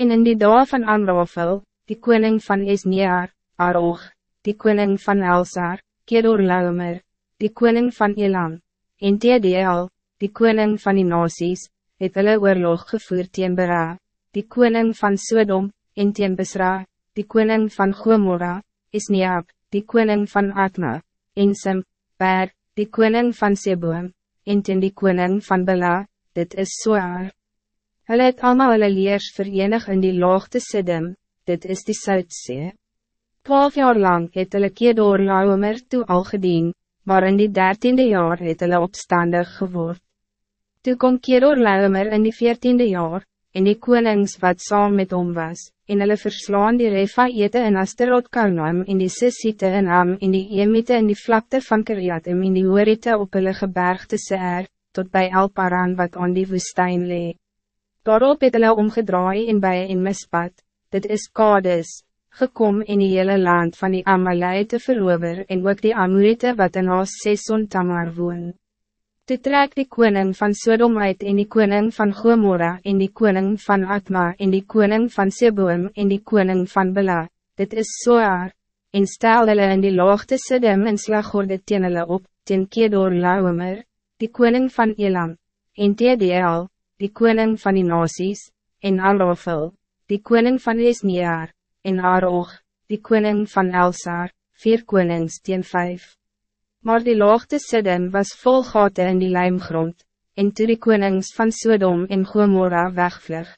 En in die dag van Amrafel, die koning van Esnear, Arog, die koning van Elsar, Kedor Laumer, die koning van Elam, en TDL, die koning van die nasies, het hulle oorlog gevoer teen Bera, die koning van Sodom, en teen Besra, die koning van Gomorra, Esneab, die koning van Atma, en Sim, Per, die koning van Seboom, en teen die koning van Bela, dit is Soar. Hulle het allemaal hulle leers verenig in die laagte Siddim, dit is die Soudsee. Twaalf jaar lang het hulle Kedor Laomer toe al gedien, maar in die dertiende jaar het hulle opstandig geword. Toe kom Kedor Laomer in die veertiende jaar, en die konings wat saam met hom was, en hulle verslaan die Refaete in Asterot Karnaim en die Sissite in Am en die Emite in die vlakte van Kiriatem en die Hoorite op hulle gebergte Seer, tot bij Alparan wat aan die woestijn lee. Daarop het hulle omgedraai en bij in Mispad, dit is Kades, gekom in die hele land van die Amalite verover en ook die Amorite wat in haar Sesson Tamar woon. Toe trek die koning van Sodom uit en die koning van Gomorra en die koning van Atma en die koning van Seboom en die koning van Bela, dit is Soar, en stel hulle in die laagte Siddim en slagorde teen hulle op, teen Kedor Laumer, die koning van Elam, en TDL, die koning van die nasies, en Alofel, die koning van Esnear, en Arog, die koning van Elsar, vier konings teen vijf. Maar die laagte Siddim was vol gaten in die lijmgrond, en toe die konings van Sodom en Gomorra wegvlug,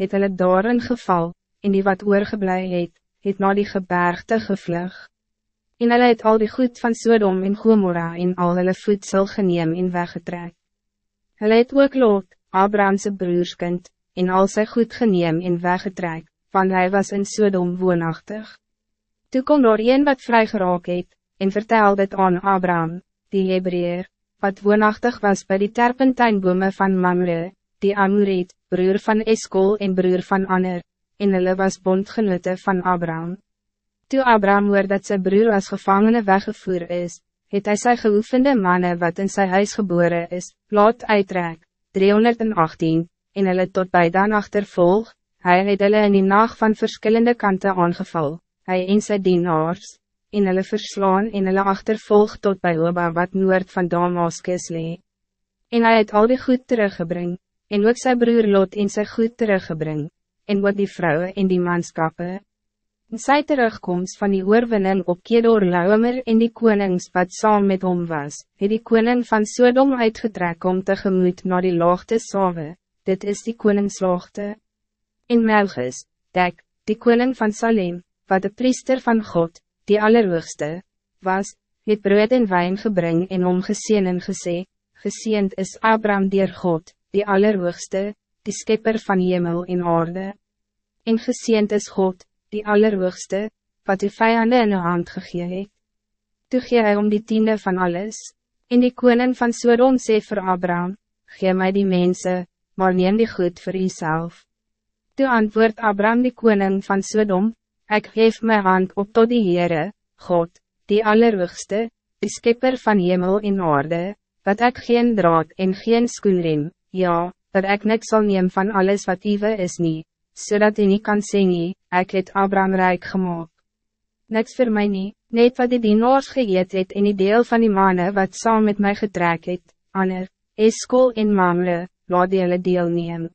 het hulle daarin geval, en die wat oorgeblij het, het na die gebergte gevlug. En hulle het al die goed van Sodom en Gomorra en al hulle voedsel geneem en weggetrek. Hulle het ook Lot, Abrahamse broerskind, en al sy goed geneem en weggetrek, want hij was in Sodom woonachtig. Toe kom daar een wat vry geraak het, en vertel dit aan Abraham, die Hebreer, wat woonachtig was bij die terpentijnbome van Mamre, die Amorit, broer van Eskol en broer van Aner, en hulle was bondgenote van Abraham. Toe Abraham hoor dat zijn broer als gevangene weggevoerd is, het hij zijn geoefende mannen wat in zijn huis geboren is, laat uittrek, 318, en hulle tot bij dan achtervolg, hy het hulle in die nacht van verschillende kanten aangeval, hy en sy dienaars, en hulle verslaan en hulle achtervolg tot bij Oba wat noord van Damascus lee. En hy het al die goed teruggebring, en ook sy broer Lot en sy goed teruggebring, en ook die vrouwen en die manskappe. In sy terugkomst van die oorwinning op Kedor Laumer en die konings wat saam met hom was, het die koning van Sodom uitgetrek om tegemoet na die laagte Sawe, dit is die koningslaagte. In Melchus, Dek, die koning van Salem, wat de priester van God, die allerhoogste, was, het brood en wijn gebring en om geseen en gesê, geseend is Abraham dier God, die allerhoogste, die skepper van hemel en aarde. En geseend is God, die allerhoogste, wat die vijanden in de hand gegee het. Toe gee hy om die tiende van alles, en die koning van Sodom sê vir Abraham, gee mij die mensen, maar neem die goed voor jezelf. Toe antwoord Abraham die koning van Sodom, ik geef mijn hand op tot die Heere, God, die allerhoogste, die skepper van hemel en aarde, dat ik geen draad en geen skoenriem, ja, dat ik niks zal neem van alles wat Iwe is niet zodat so hij niet kan zeggen, ik het Abraham rijk gemaakt. Niks voor mij niet, net wat die dienaars geëet het in die deel van die mannen wat saam met mij getrek het, ander, Eskol en Mamre, laat die hulle deel neem.